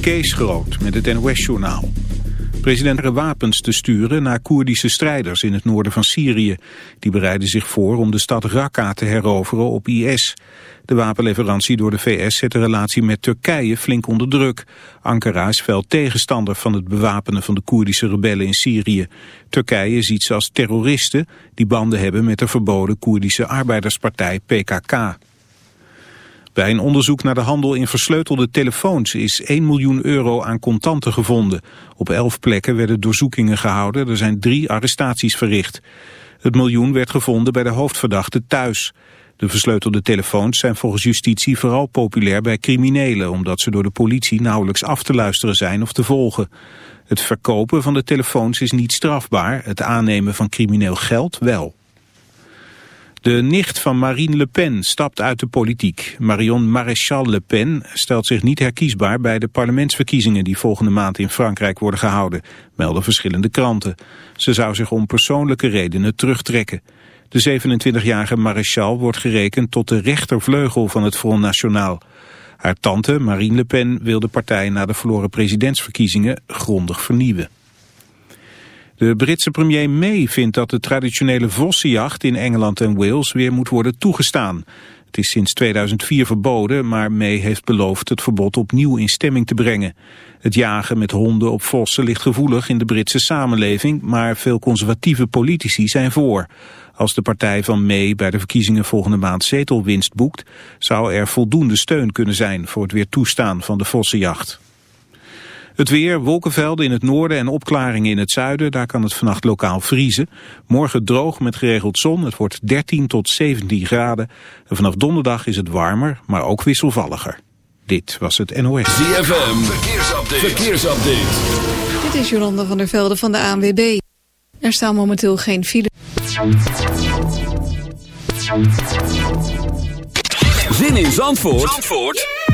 Kees Groot met het NOS-journaal. President er wapens te sturen naar Koerdische strijders in het noorden van Syrië. Die bereiden zich voor om de stad Raqqa te heroveren op IS. De wapenleverantie door de VS zet de relatie met Turkije flink onder druk. Ankara is fel tegenstander van het bewapenen van de Koerdische rebellen in Syrië. Turkije ziet ze als terroristen die banden hebben met de verboden Koerdische arbeiderspartij PKK. Bij een onderzoek naar de handel in versleutelde telefoons is 1 miljoen euro aan contanten gevonden. Op elf plekken werden doorzoekingen gehouden, er zijn drie arrestaties verricht. Het miljoen werd gevonden bij de hoofdverdachte thuis. De versleutelde telefoons zijn volgens justitie vooral populair bij criminelen... omdat ze door de politie nauwelijks af te luisteren zijn of te volgen. Het verkopen van de telefoons is niet strafbaar, het aannemen van crimineel geld wel. De nicht van Marine Le Pen stapt uit de politiek. Marion Maréchal Le Pen stelt zich niet herkiesbaar bij de parlementsverkiezingen die volgende maand in Frankrijk worden gehouden, melden verschillende kranten. Ze zou zich om persoonlijke redenen terugtrekken. De 27-jarige Maréchal wordt gerekend tot de rechtervleugel van het Front National. Haar tante Marine Le Pen wil de partij na de verloren presidentsverkiezingen grondig vernieuwen. De Britse premier May vindt dat de traditionele vossenjacht in Engeland en Wales weer moet worden toegestaan. Het is sinds 2004 verboden, maar May heeft beloofd het verbod opnieuw in stemming te brengen. Het jagen met honden op vossen ligt gevoelig in de Britse samenleving, maar veel conservatieve politici zijn voor. Als de partij van May bij de verkiezingen volgende maand zetelwinst boekt, zou er voldoende steun kunnen zijn voor het weer toestaan van de vossenjacht. Het weer, wolkenvelden in het noorden en opklaringen in het zuiden. Daar kan het vannacht lokaal vriezen. Morgen droog met geregeld zon. Het wordt 13 tot 17 graden. En vanaf donderdag is het warmer, maar ook wisselvalliger. Dit was het NOS. ZFM, verkeersupdate. verkeersupdate. Dit is Jolanda van der Velde van de ANWB. Er staan momenteel geen file. Zin in Zandvoort, Zandvoort?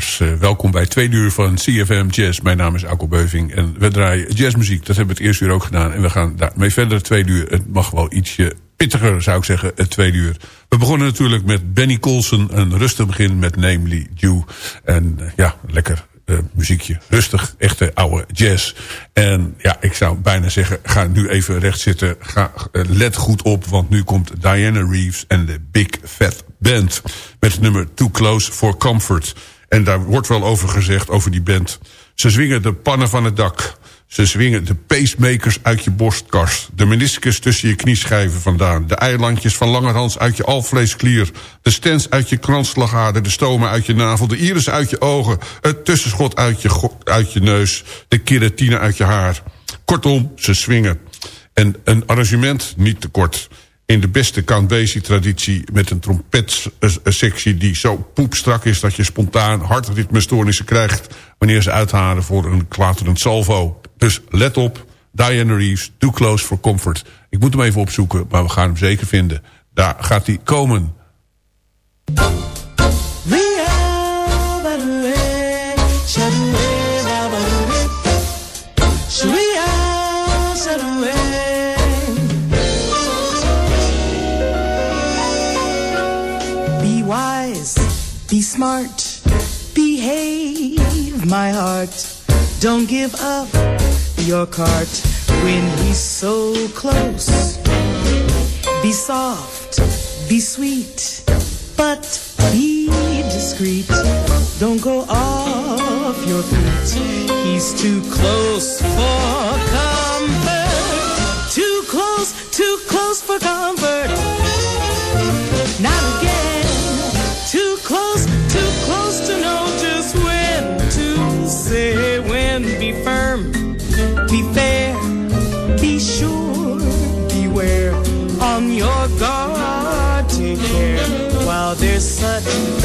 Uh, welkom bij twee uur van CFM Jazz. Mijn naam is Akko Beuving en we draaien jazzmuziek. Dat hebben we het eerste uur ook gedaan. En we gaan daarmee verder, twee uur. Het mag wel ietsje pittiger, zou ik zeggen, het tweede uur. We begonnen natuurlijk met Benny Colson. Een rustig begin met Namely You. En uh, ja, lekker uh, muziekje. Rustig, echte oude jazz. En ja, ik zou bijna zeggen, ga nu even recht zitten. Ga, let goed op, want nu komt Diana Reeves en de Big Fat Band. Met het nummer Too Close for Comfort. En daar wordt wel over gezegd, over die band. Ze zwingen de pannen van het dak. Ze zwingen de pacemakers uit je borstkast. De meniscus tussen je knieschijven vandaan. De eilandjes van langerhans uit je alvleesklier. De stens uit je kransslagader. De stomen uit je navel. De iris uit je ogen. Het tussenschot uit je, uit je neus. De keratine uit je haar. Kortom, ze swingen. En een arrangement niet te kort in de beste Count Basie-traditie... met een trompetsectie die zo poepstrak is... dat je spontaan hartritmestoornissen krijgt... wanneer ze uithalen voor een klaterend salvo. Dus let op, Diana Reeves, Too Close for Comfort. Ik moet hem even opzoeken, maar we gaan hem zeker vinden. Daar gaat hij komen. Smart, behave, my heart. Don't give up your cart when he's so close. Be soft, be sweet, but be discreet. Don't go off your feet. He's too close for comfort. Too close, too close for comfort. There's such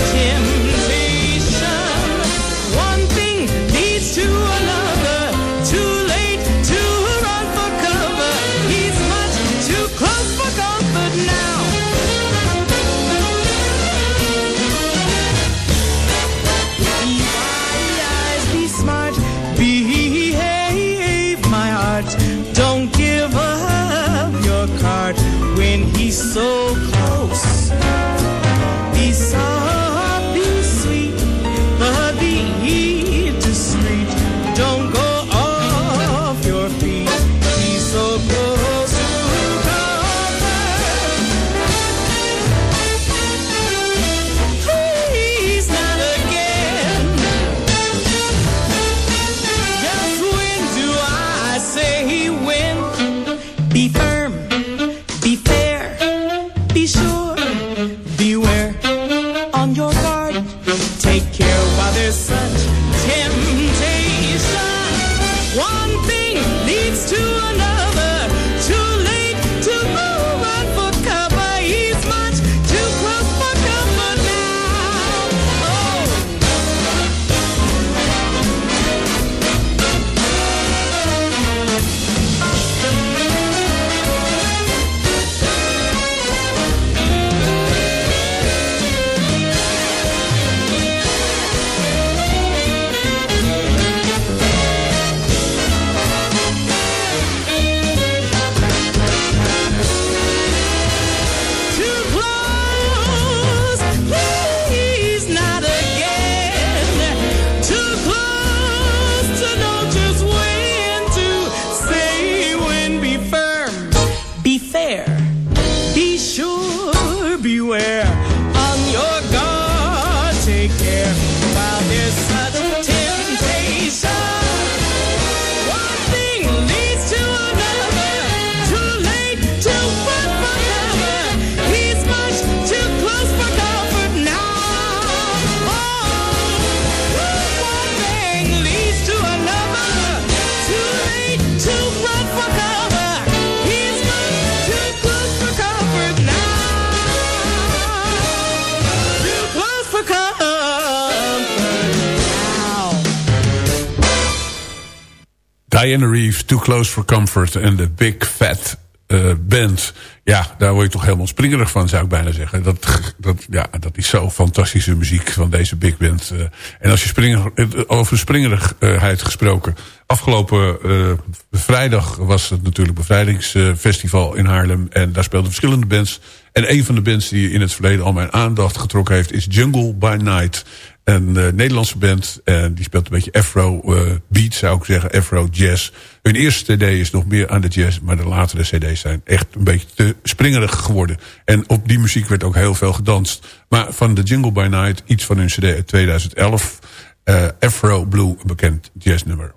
Diana Reeves, Too Close for Comfort en de Big Fat eh, band. Ja, daar word je toch helemaal springerig van, zou ik bijna zeggen. Dat, dat, ja, dat is zo fantastische muziek van deze big band. Uh, en als je springer, over springerigheid gesproken. Afgelopen vrijdag was het natuurlijk bevrijdingsfestival in Haarlem. En daar speelden verschillende bands. En een van de bands die in het verleden al mijn aandacht getrokken heeft... is Jungle by Night. Een uh, Nederlandse band. En die speelt een beetje afro uh, beat, zou ik zeggen. Afro jazz. Hun eerste cd is nog meer aan de jazz. Maar de latere cd's zijn echt een beetje te springerig geworden. En op die muziek werd ook heel veel gedanst. Maar van de Jingle by Night, iets van hun cd uit 2011. Uh, afro Blue, een bekend jazznummer.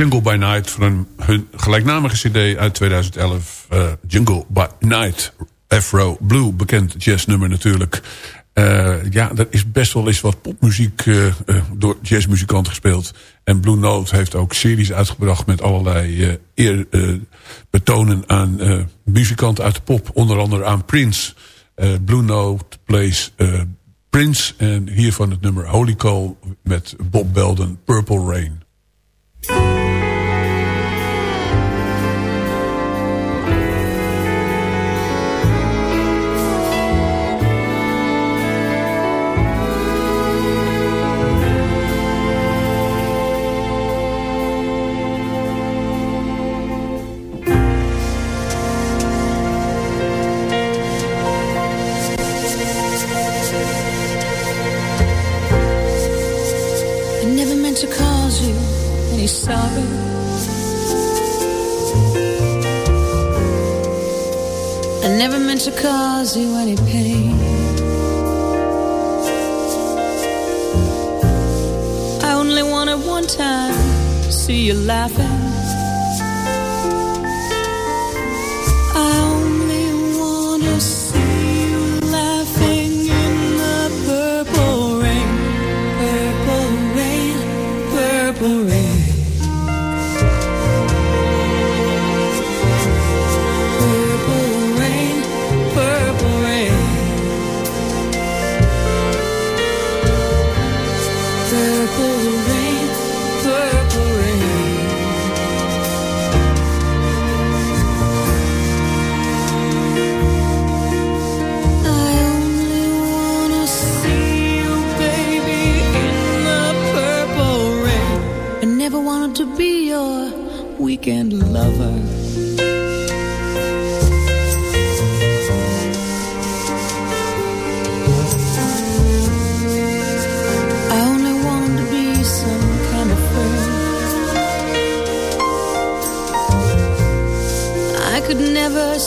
Jungle by Night van hun gelijknamige cd uit 2011. Uh, Jungle by Night, Afro Blue, bekend jazznummer natuurlijk. Uh, ja, er is best wel eens wat popmuziek uh, uh, door jazzmuzikanten gespeeld. En Blue Note heeft ook series uitgebracht met allerlei eer betonen aan muzikanten uit de pop. Onder andere aan Prince. Blue Note plays Prince. En hiervan het nummer Holy Call met Bob Belden, Purple Rain. Thank you. To cause you any pain. I only wanted one time to see you laughing. Weekend lover. I only wanted to be some kind of friend. I could never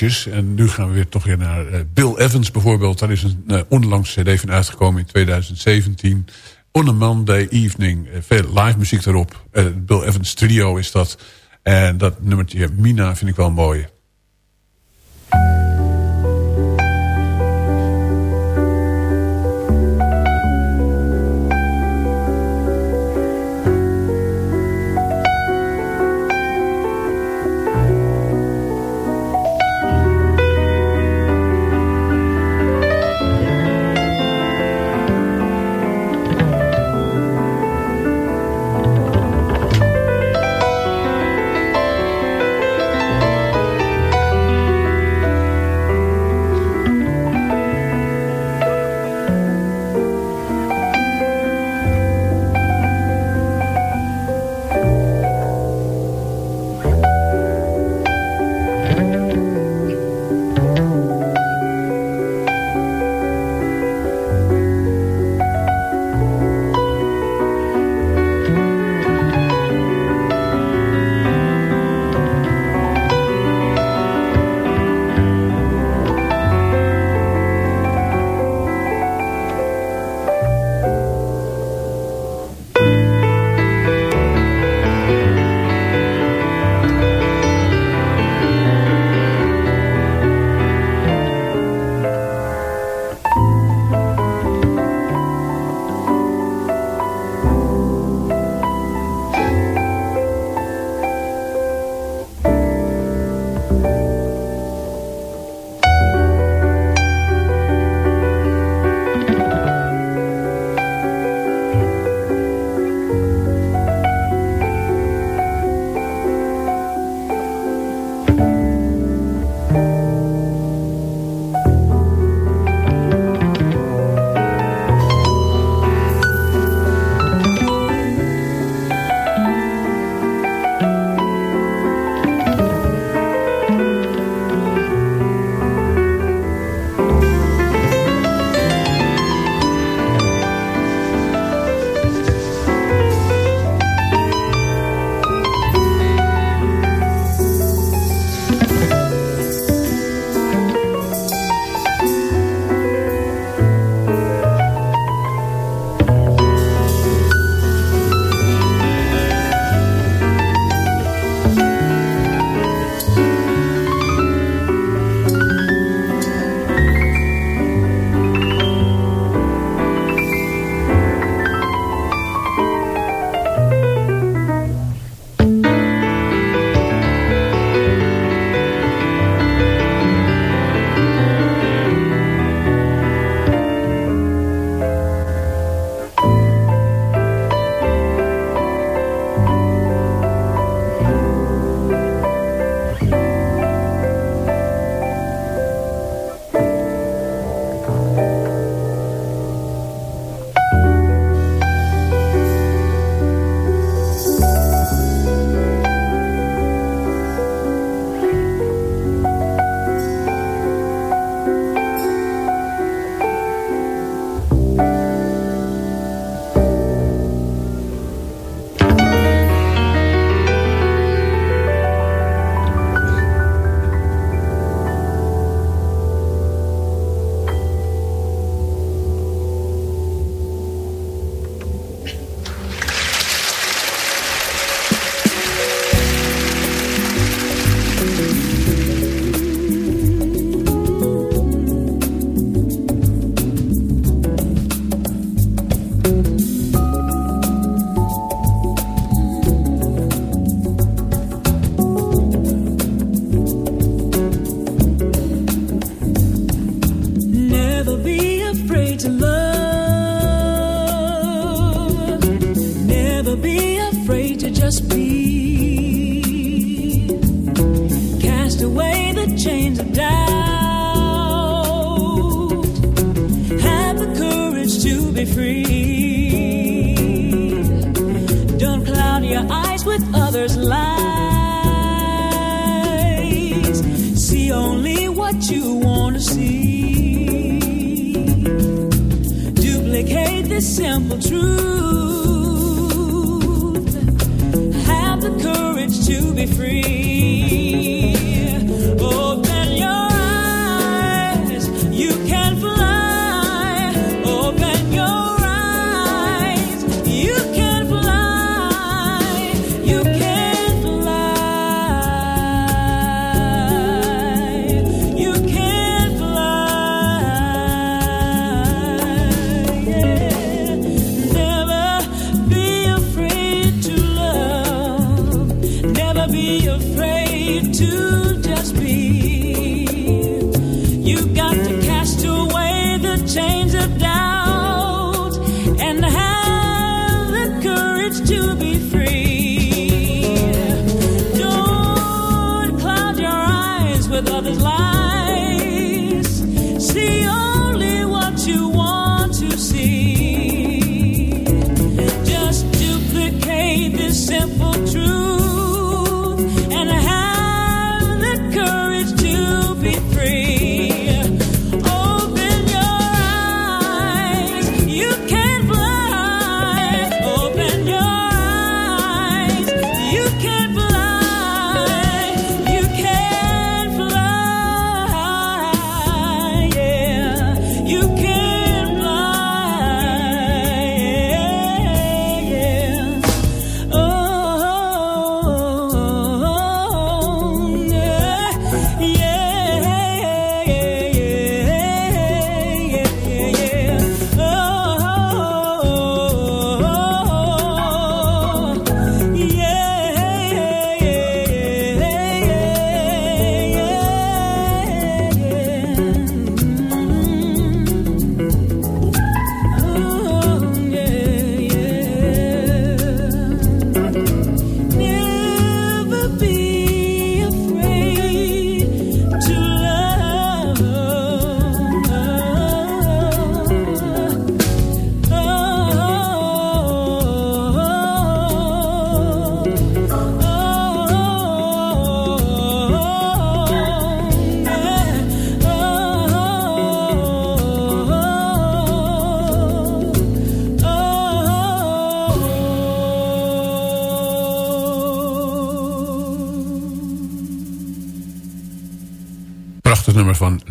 En nu gaan we weer toch weer naar eh, Bill Evans bijvoorbeeld. Daar is een uh, onlangs cd van uitgekomen in 2017. On a Monday Evening. Eh, veel live muziek erop. Bill Evans Trio is dat. En dat nummertje Mina vind ik wel mooi.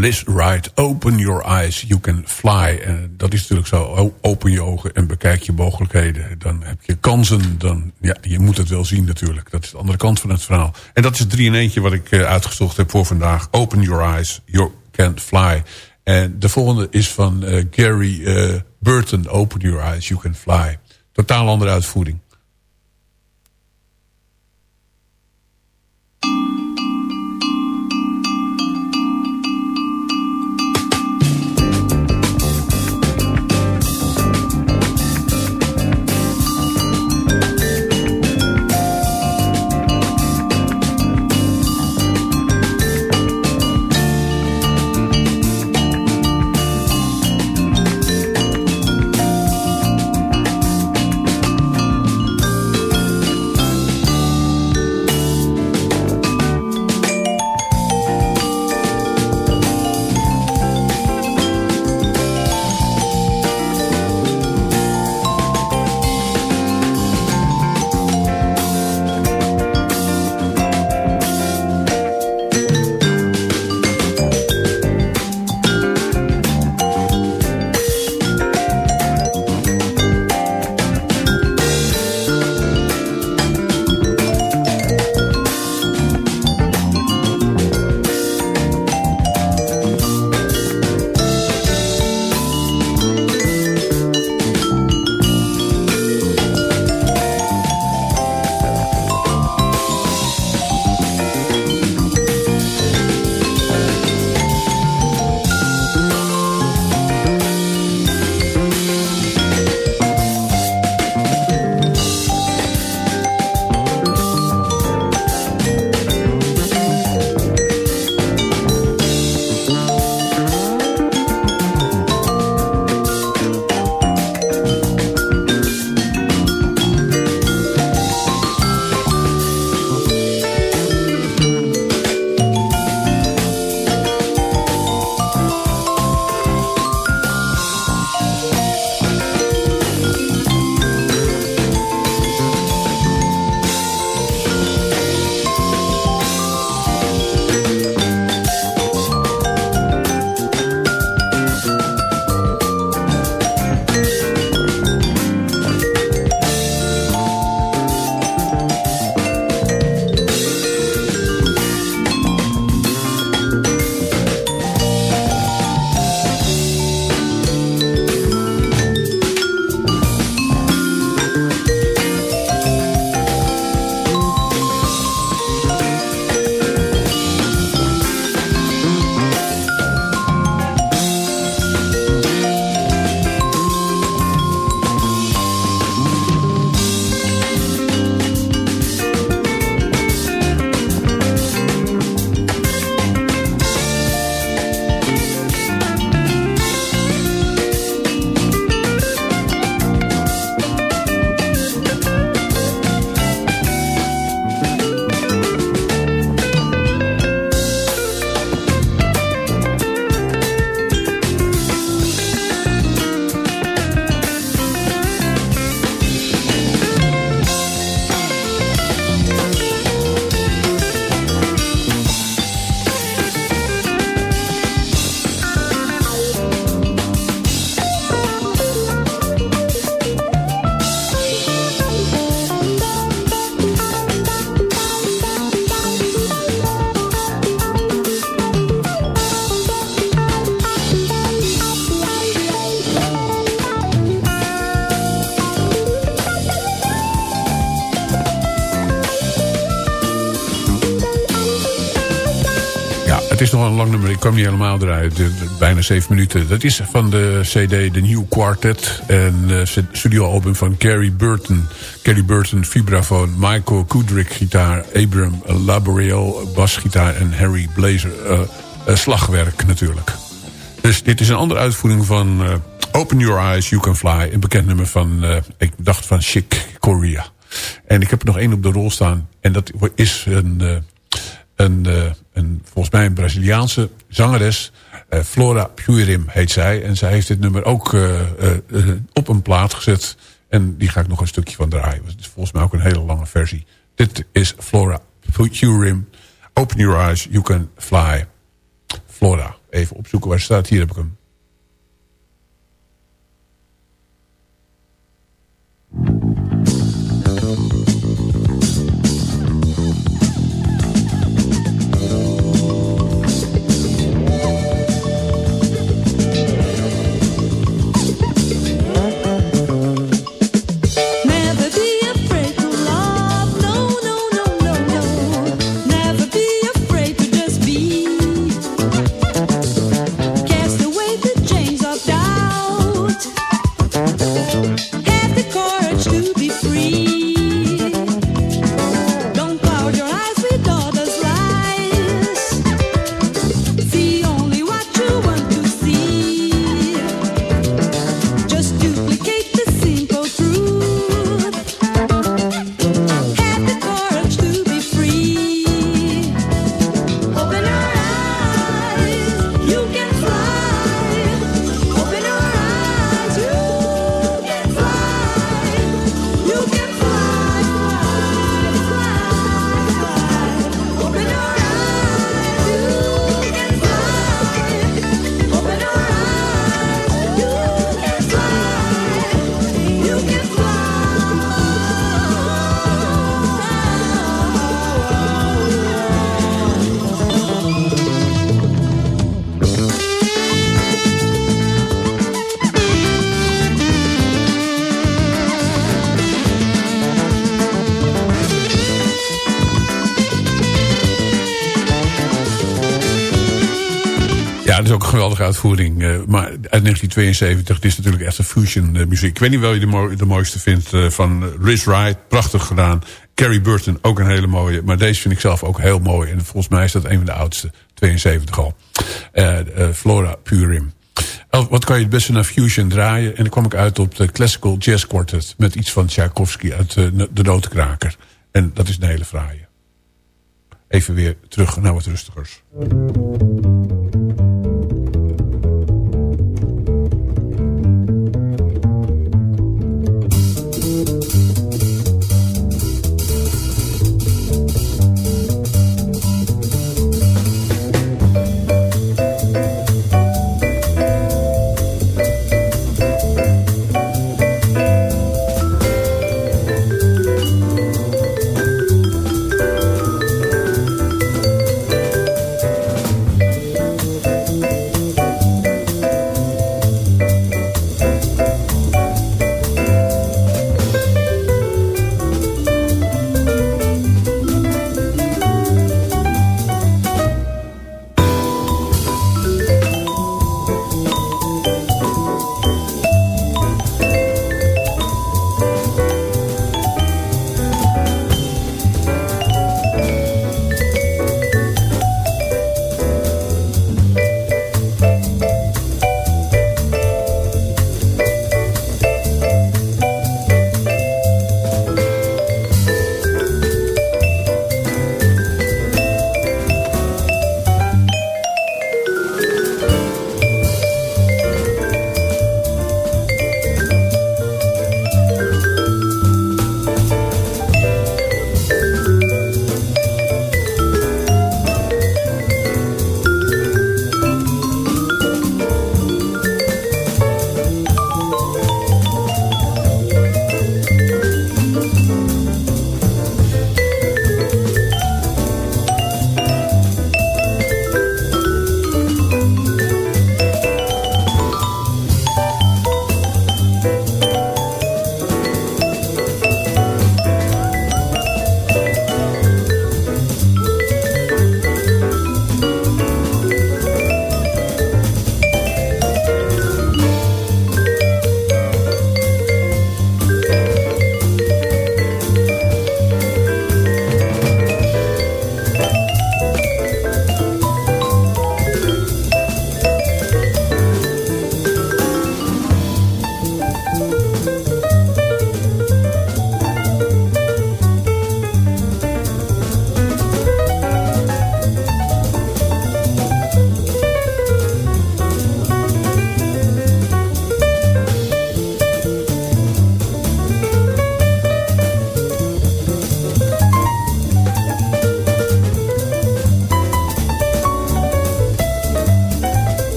Liz Wright. Open your eyes, you can fly. En dat is natuurlijk zo. Open je ogen en bekijk je mogelijkheden. Dan heb je kansen. Dan, ja, je moet het wel zien natuurlijk. Dat is de andere kant van het verhaal. En dat is het drie in eentje wat ik uh, uitgezocht heb voor vandaag. Open your eyes, you can fly. En de volgende is van uh, Gary uh, Burton. Open your eyes, you can fly. Totaal andere uitvoering. Lang nummer. Ik kwam niet helemaal eruit. bijna zeven minuten. Dat is van de CD The New Quartet. En uh, studioalbum van Gary Burton. Gary Burton, vibrafoon. Michael Kudrick, gitaar. Abram Laboriel, basgitaar. En Harry Blazer, uh, slagwerk natuurlijk. Dus dit is een andere uitvoering van Open Your Eyes, You Can Fly. Een bekend nummer van, ik dacht van Chic Korea. En ik heb er nog één op de rol staan. En dat is een een, een, volgens mij een Braziliaanse zangeres. Uh, Flora Purim heet zij. En zij heeft dit nummer ook uh, op een plaat gezet. En die ga ik nog een stukje van draaien. Het is volgens mij ook een hele lange versie. Dit is Flora Purim. Open your eyes, you can fly. Flora. Even opzoeken waar staat. Hier heb ik hem. Uitvoering. Uh, maar uit 1972, het is natuurlijk echt een fusion uh, muziek. Ik weet niet wel je de, de mooiste vindt uh, van Riz Wright. Prachtig gedaan. Carrie Burton, ook een hele mooie. Maar deze vind ik zelf ook heel mooi. En volgens mij is dat een van de oudste. 72 al. Flora Purim. Wat kan je het beste naar fusion draaien? En dan kwam ik uit op de Classical Jazz Quartet. Met iets van Tchaikovsky uit de Notenkraker. En dat is een hele fraaie. Even weer terug naar wat rustigers.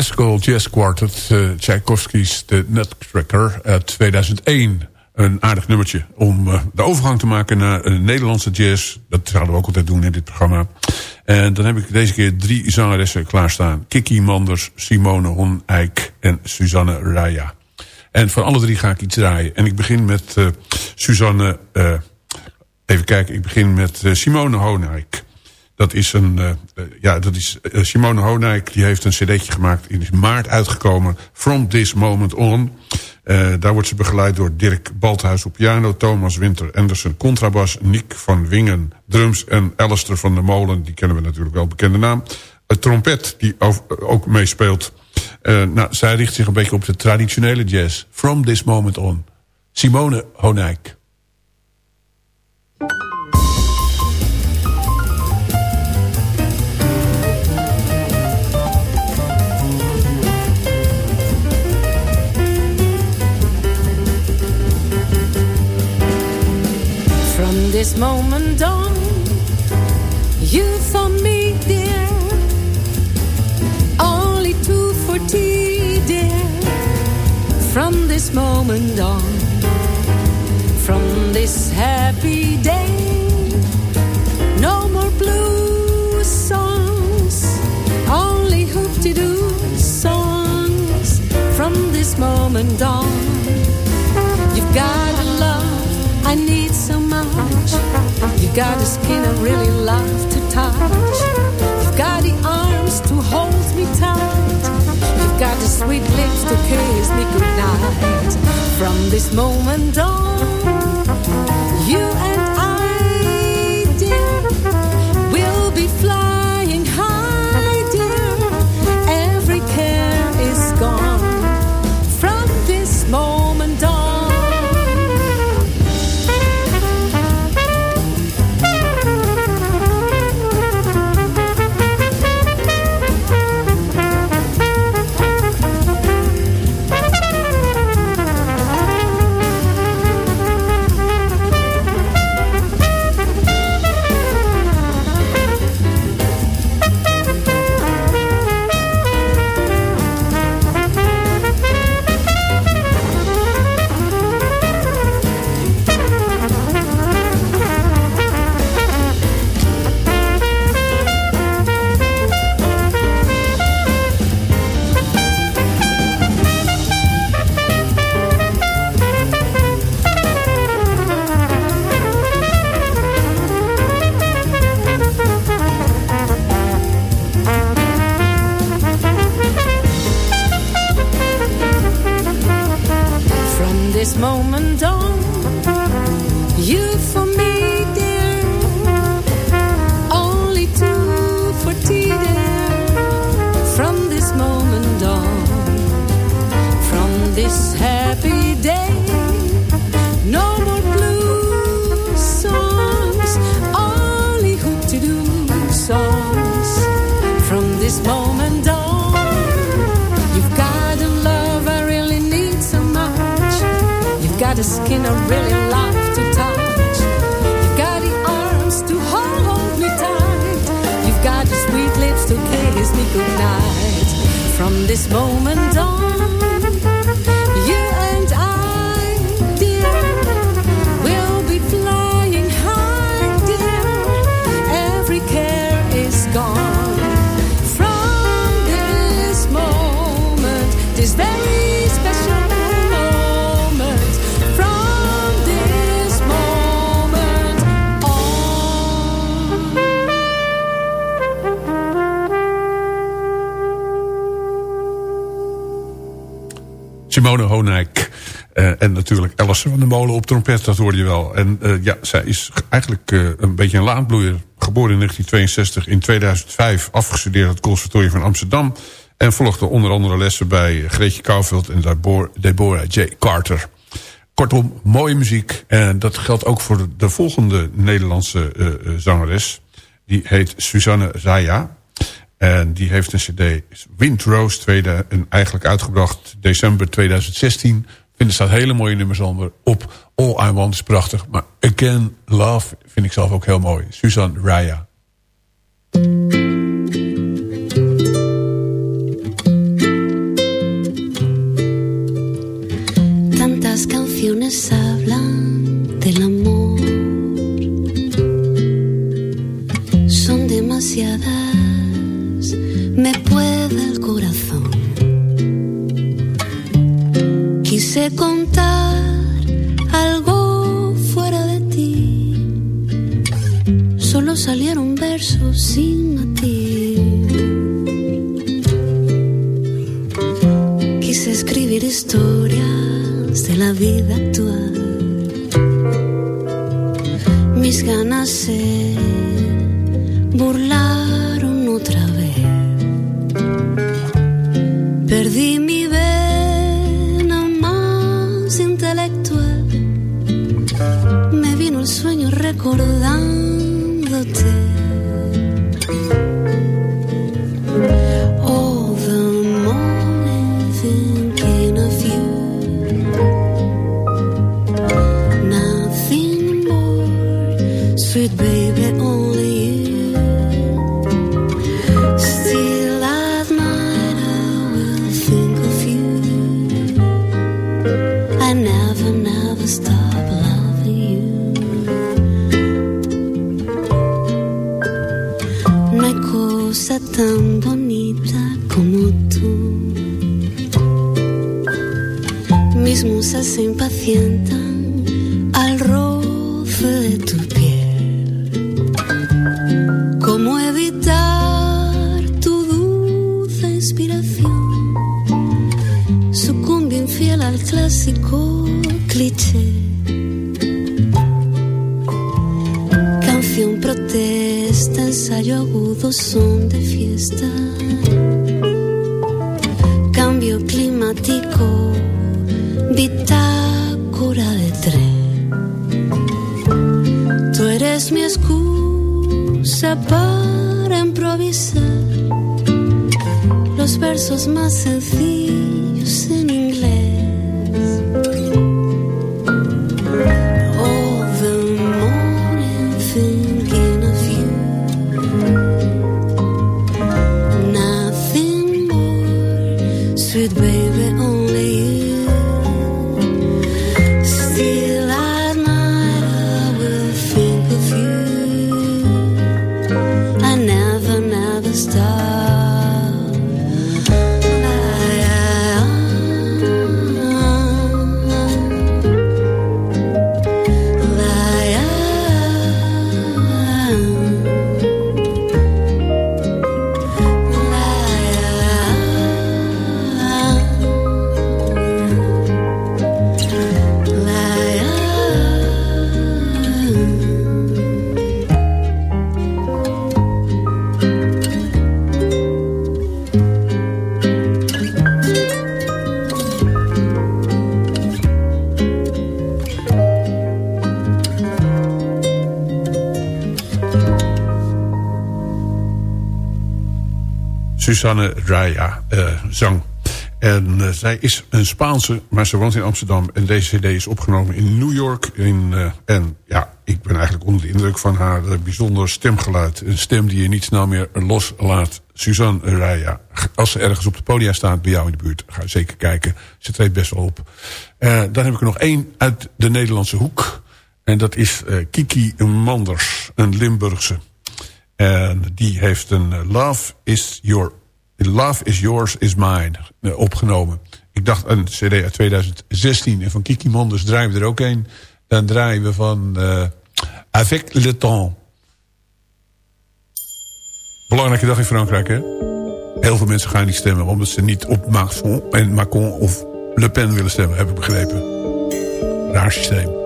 Classical Jazz Quartet, uh, Tchaikovsky's The Nutcracker uit 2001. Een aardig nummertje om uh, de overgang te maken naar een Nederlandse jazz. Dat zouden we ook altijd doen in dit programma. En dan heb ik deze keer drie zangeressen klaarstaan. Kiki Manders, Simone Honeyck en Suzanne Raya. En van alle drie ga ik iets draaien. En ik begin met Suzanne... even kijken, ik begin met Simone Honeyck. Dat is, een, uh, ja, dat is uh, Simone Honijk. Die heeft een cd'tje gemaakt. In maart uitgekomen. From This Moment On. Daar wordt ze begeleid door Dirk Balthuis op piano. Thomas Winter Anderson contrabas. Nick van Wingen drums. En Alistair van der Molen. Die kennen we natuurlijk wel. Bekende naam. Het trompet die ook meespeelt. nou, zij richt zich een beetje op de traditionele jazz. From This Moment On. Simone Honijk. This moment on, you for me, dear, only two for tea, dear. From this moment on, from this happy day, no more blue songs, only hoop-de-doo songs. From this moment on, you've got a love so much. You've got a skin I really love to touch. You've got the arms to hold me tight. You've got the sweet lips to kiss me goodnight. From this moment on, Simone Honijk. Uh, en natuurlijk Alice van de Molen op trompet, dat hoorde je wel. En uh, ja, zij is eigenlijk uh, een beetje een laadbloeier. Geboren in 1962, in 2005 afgestudeerd het conservatorium van Amsterdam. En volgde onder andere lessen bij Greetje Kouwveld en Deborah J. Carter. Kortom, mooie muziek. En dat geldt ook voor de volgende Nederlandse zangeres. Die heet Suzanne Zaya. En die heeft een cd Windrose, tweede, en eigenlijk uitgebracht december 2016. Ik vind er staat hele mooie nummers onder op. All I Want is prachtig. Maar Again Love vind ik zelf ook heel mooi. Susan Raya. Tantas canciones Quise contar algo fuera de ti, solo salieron versos sin a ti. Quise escribir historias de la vida actual. Mis ganas se burlaron sweet baby, only you. Stop. No hay cosa tan bonita como. Mis musas se impacientan clásico cliché. Canción protesta, ensayo agudo, son de fiesta. Cambio climático, bitácora de tren. Tú eres mi excusa para improvisar los versos más sencillos Susanne Raya eh, zang. En eh, zij is een Spaanse, maar ze woont in Amsterdam. En deze cd is opgenomen in New York. In, eh, en ja, ik ben eigenlijk onder de indruk van haar bijzonder stemgeluid. Een stem die je niet snel meer loslaat. Suzanne Raya. Als ze ergens op de podia staat bij jou in de buurt, ga zeker kijken. Ze treedt best wel op. Dan heb ik er nog één uit de Nederlandse hoek. En dat is Kiki Manders, een Limburgse. En die heeft een Love is Your Love is Yours is Mine eh, opgenomen. Ik dacht een cd uit 2016. En van Kiki Manders draaien we er ook een. Dan draaien we van eh, Avec le temps. Belangrijke dag in Frankrijk, hè? Heel veel mensen gaan niet stemmen... omdat ze niet op Macron, en Macron of Le Pen willen stemmen, heb ik begrepen. Raar systeem.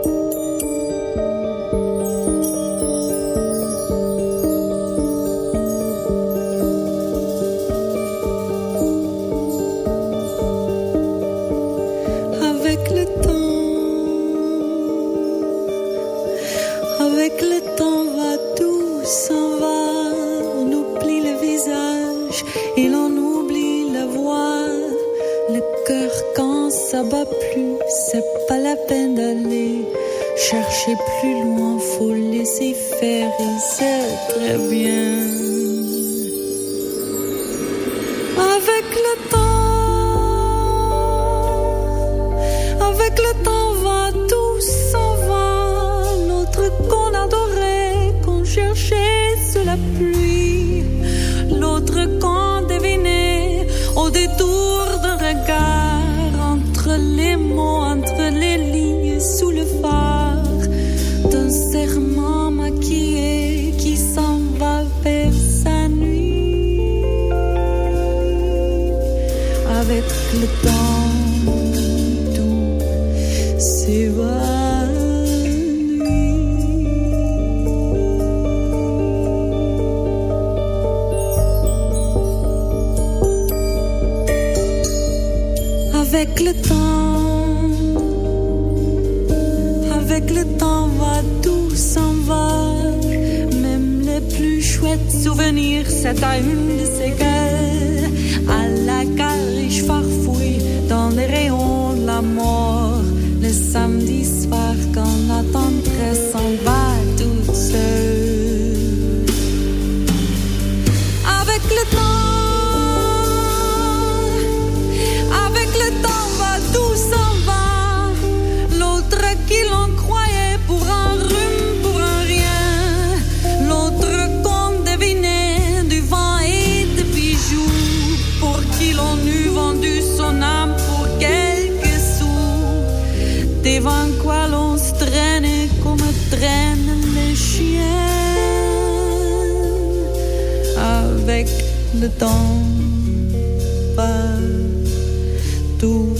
faire et c'est très bien. Avec le temps, avec le temps va tout s'en va. Même les plus chouettes souvenirs, c'est à une de ces le temps va, tout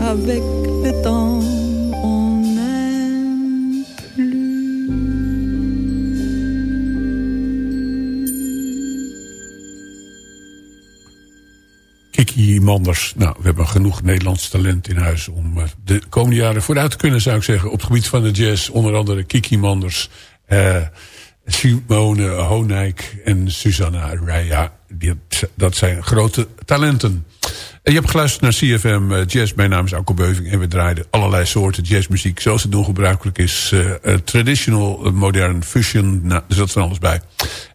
avec le temps, Kiki Manders. Nou, we hebben genoeg Nederlands talent in huis om eh, de komende jaren vooruit te kunnen, zou ik zeggen. Op het gebied van de jazz, onder andere Kiki Manders, eh, Simone Honijk en Susanna Raya. Dat zijn grote talenten. Je hebt geluisterd naar CFM eh, Jazz. Mijn naam is Alko Beuving en we draaiden allerlei soorten jazzmuziek. Zoals het gebruikelijk is. eh, eh, traditional, modern, fusion. Nou, er zat van alles bij.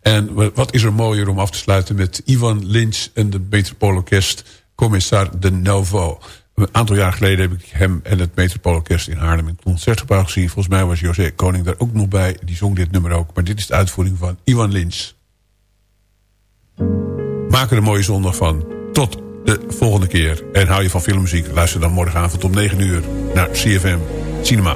En wa- wat is er mooier om af te sluiten met Ivan Lynch en de Metropoolorkest Commissar de Novo. Een aantal jaar geleden heb ik hem en het Metropoolorkest in Haarlem in het concertgebouw gezien. Volgens mij was José Koning daar ook nog bij. Die zong dit nummer ook. Maar dit is de uitvoering van Ivan Lynch. Maak er een mooie zondag van. Tot de volgende keer. En hou je van filmmuziek. Luister dan morgenavond om 9 uur naar CFM Cinema.